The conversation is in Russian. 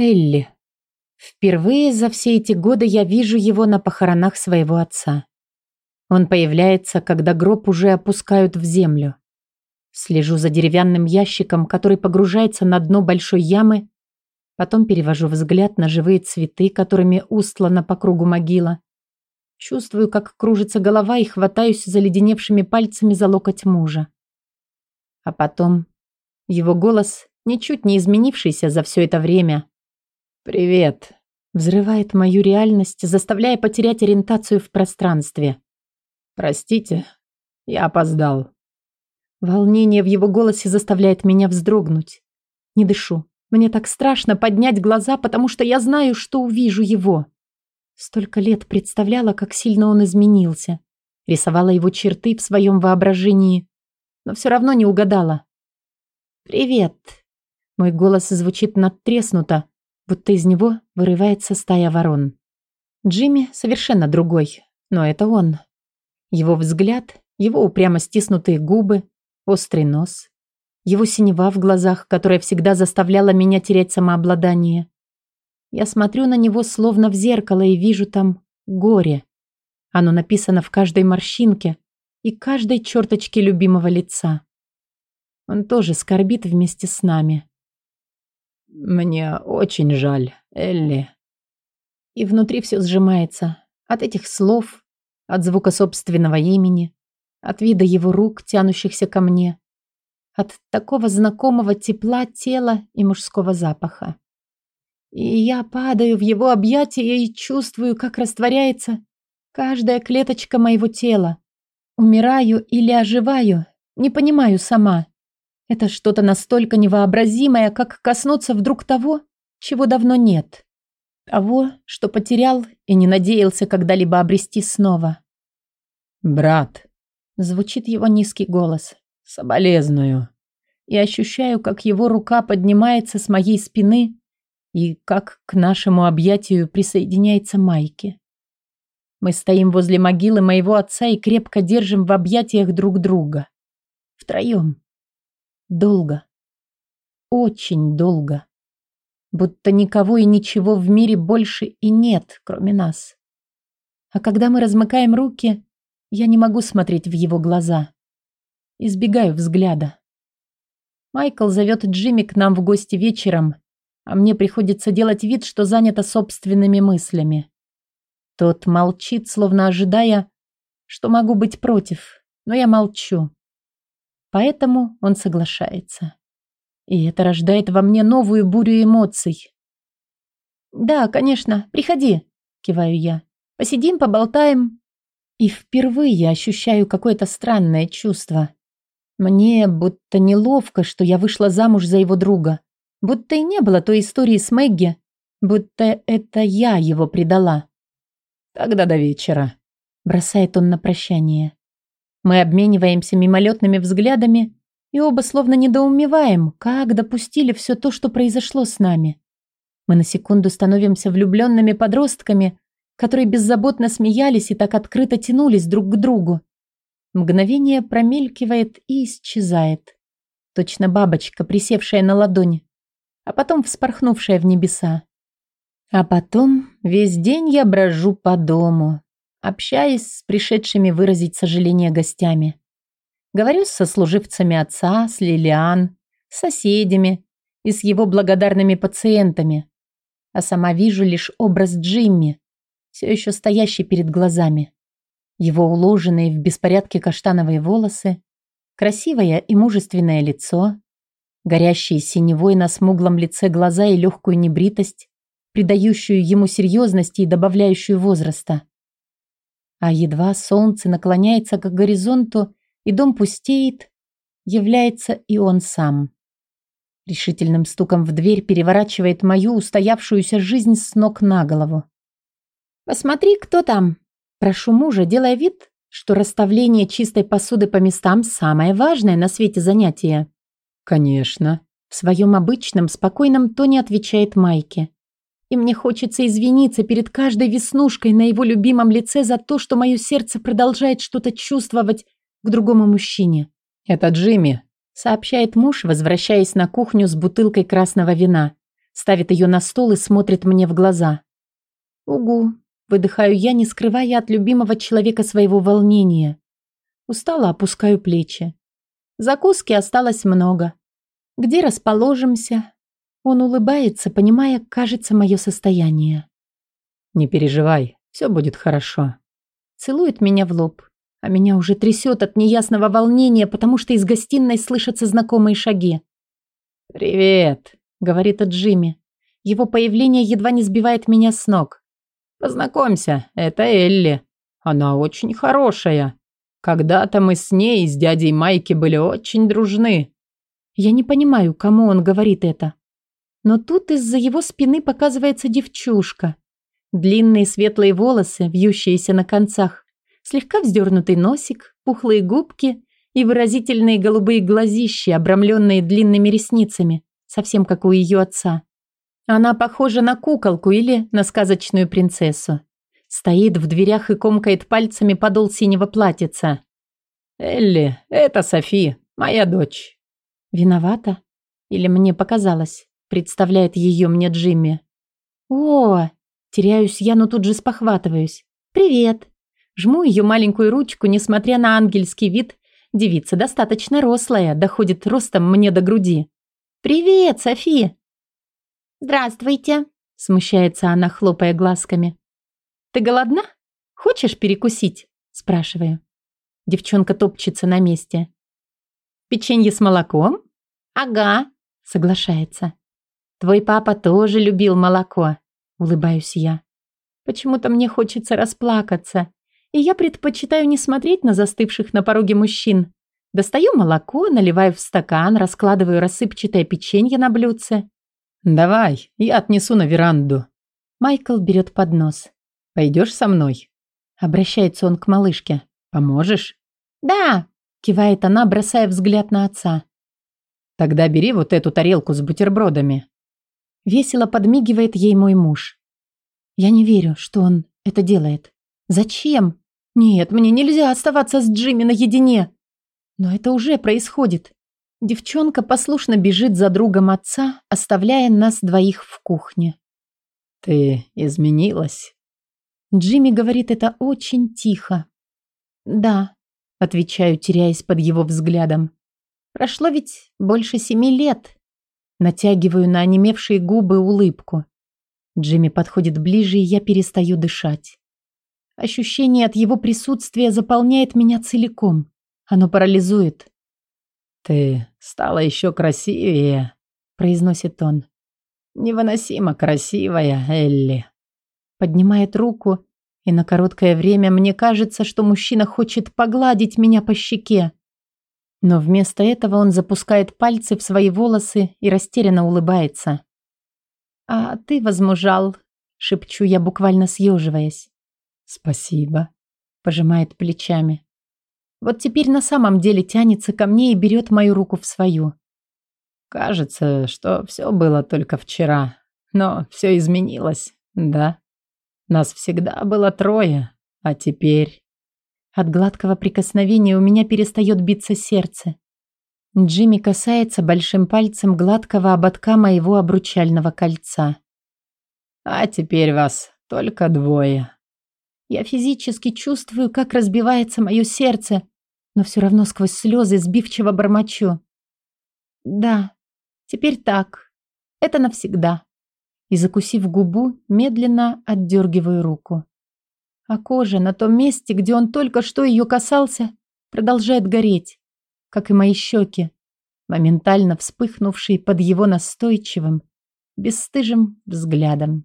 Элли. Впервые за все эти годы я вижу его на похоронах своего отца. Он появляется, когда гроб уже опускают в землю. Слежу за деревянным ящиком, который погружается на дно большой ямы, потом перевожу взгляд на живые цветы, которыми устлана по кругу могила. Чувствую, как кружится голова и хватаюсь заледеневшими пальцами за локоть мужа. А потом его голос, ничуть не изменившийся за все это время. «Привет», взрывает мою реальность, заставляя потерять ориентацию в пространстве. «Простите, я опоздал». Волнение в его голосе заставляет меня вздрогнуть. Не дышу. Мне так страшно поднять глаза, потому что я знаю, что увижу его. Столько лет представляла, как сильно он изменился. Рисовала его черты в своем воображении. Но все равно не угадала. «Привет». Мой голос звучит надтреснуто, будто из него вырывается стая ворон. Джимми совершенно другой, но это он. Его взгляд, его упрямо стиснутые губы, острый нос, его синева в глазах, которая всегда заставляла меня терять самообладание. Я смотрю на него словно в зеркало и вижу там горе. Оно написано в каждой морщинке и каждой черточке любимого лица. Он тоже скорбит вместе с нами. «Мне очень жаль, Элли». И внутри все сжимается. От этих слов, от звука собственного имени, от вида его рук, тянущихся ко мне, от такого знакомого тепла тела и мужского запаха. И я падаю в его объятия и чувствую, как растворяется каждая клеточка моего тела. Умираю или оживаю, не понимаю сама. Это что-то настолько невообразимое, как коснуться вдруг того, чего давно нет. Того, что потерял и не надеялся когда-либо обрести снова. «Брат», Звучит его низкий голос. «Соболезную». И ощущаю, как его рука поднимается с моей спины и как к нашему объятию присоединяется Майки. Мы стоим возле могилы моего отца и крепко держим в объятиях друг друга. Втроем. Долго. Очень долго. Будто никого и ничего в мире больше и нет, кроме нас. А когда мы размыкаем руки, я не могу смотреть в его глаза. Избегаю взгляда. Майкл зовет Джимми к нам в гости вечером, а мне приходится делать вид, что занято собственными мыслями. Тот молчит, словно ожидая, что могу быть против, но я молчу. Поэтому он соглашается. И это рождает во мне новую бурю эмоций. «Да, конечно, приходи», — киваю я. «Посидим, поболтаем, и впервые я ощущаю какое-то странное чувство. Мне будто неловко, что я вышла замуж за его друга. Будто и не было той истории с Мэгги. Будто это я его предала. «Тогда до вечера», — бросает он на прощание. Мы обмениваемся мимолетными взглядами и оба словно недоумеваем, как допустили все то, что произошло с нами. Мы на секунду становимся влюбленными подростками, которые беззаботно смеялись и так открыто тянулись друг к другу. Мгновение промелькивает и исчезает. Точно бабочка, присевшая на ладони, а потом вспорхнувшая в небеса. А потом весь день я брожу по дому, общаясь с пришедшими выразить сожаление гостями. Говорю с сослуживцами отца, с Лилиан, с соседями и с его благодарными пациентами. А сама вижу лишь образ Джимми, все еще стоящий перед глазами. Его уложенные в беспорядке каштановые волосы, красивое и мужественное лицо, горящие синевой на смуглом лице глаза и легкую небритость, придающую ему серьезности и добавляющую возраста. А едва солнце наклоняется к горизонту и дом пустеет, является и он сам. Решительным стуком в дверь переворачивает мою устоявшуюся жизнь с ног на голову. «Посмотри, кто там!» Прошу мужа, делая вид, что расставление чистой посуды по местам самое важное на свете занятие. «Конечно», — в своем обычном, спокойном тоне отвечает Майки. И мне хочется извиниться перед каждой веснушкой на его любимом лице за то, что мое сердце продолжает что-то чувствовать к другому мужчине. «Это Джимми», — сообщает муж, возвращаясь на кухню с бутылкой красного вина. ставит ее на стол и смотрит мне в глаза. «Угу», – выдыхаю я, не скрывая от любимого человека своего волнения. Устала, опускаю плечи. Закуски осталось много. Где расположимся? Он улыбается, понимая, кажется, мое состояние. Не переживай, все будет хорошо. Целует меня в лоб, а меня уже трясет от неясного волнения, потому что из гостиной слышатся знакомые шаги. «Привет», — говорит Джимми. Его появление едва не сбивает меня с ног. «Познакомься, это Элли. Она очень хорошая. Когда-то мы с ней и с дядей Майки были очень дружны». Я не понимаю, кому он говорит это. Но тут из-за его спины показывается девчушка. Длинные светлые волосы, вьющиеся на концах, слегка вздернутый носик, пухлые губки и выразительные голубые глазищи, обрамленные длинными ресницами, совсем как у ее отца. Она похожа на куколку или на сказочную принцессу. Стоит в дверях и комкает пальцами подол синего платьица. «Элли, это Софи, моя дочь». «Виновата? Или мне показалось?» Представляет ее мне Джимми. «О!» Теряюсь я, но тут же спохватываюсь. «Привет!» Жму ее маленькую ручку, несмотря на ангельский вид. Девица достаточно рослая, доходит ростом мне до груди. «Привет, Софи!» «Здравствуйте!» Смущается она, хлопая глазками. «Ты голодна? Хочешь перекусить?» Спрашиваю. Девчонка топчется на месте. «Печенье с молоком?» «Ага», соглашается. «Твой папа тоже любил молоко», улыбаюсь я. Почему-то мне хочется расплакаться, и я предпочитаю не смотреть на застывших на пороге мужчин. Достаю молоко, наливаю в стакан, раскладываю рассыпчатое печенье на блюдце. «Давай, я отнесу на веранду». Майкл берет поднос. «Пойдешь со мной?» Обращается он к малышке. «Поможешь?» «Да», кивает она, бросая взгляд на отца. «Тогда бери вот эту тарелку с бутербродами». Весело подмигивает ей мой муж. Я не верю, что он это делает. Зачем? Нет, мне нельзя оставаться с Джимми наедине. Но это уже происходит. Девчонка послушно бежит за другом отца, оставляя нас двоих в кухне. «Ты изменилась?» Джимми говорит это очень тихо. «Да», — отвечаю, теряясь под его взглядом. «Прошло ведь больше семи лет». Натягиваю на онемевшие губы улыбку. Джимми подходит ближе, и я перестаю дышать. Ощущение от его присутствия заполняет меня целиком. Оно парализует. «Ты стала еще красивее», — произносит он. «Невыносимо красивая, Элли». Поднимает руку, и на короткое время мне кажется, что мужчина хочет погладить меня по щеке. Но вместо этого он запускает пальцы в свои волосы и растерянно улыбается. «А ты возмужал», — шепчу я, буквально съеживаясь. «Спасибо», — пожимает плечами. Вот теперь на самом деле тянется ко мне и берет мою руку в свою. «Кажется, что все было только вчера, но все изменилось, да? Нас всегда было трое, а теперь...» От гладкого прикосновения у меня перестает биться сердце. Джимми касается большим пальцем гладкого ободка моего обручального кольца. «А теперь вас только двое». Я физически чувствую, как разбивается мое сердце, но все равно сквозь слезы сбивчиво бормочу. «Да, теперь так. Это навсегда». И, закусив губу, медленно отдергиваю руку. А кожа на том месте, где он только что ее касался, продолжает гореть как и мои щеки, моментально вспыхнувшие под его настойчивым, бесстыжим взглядом.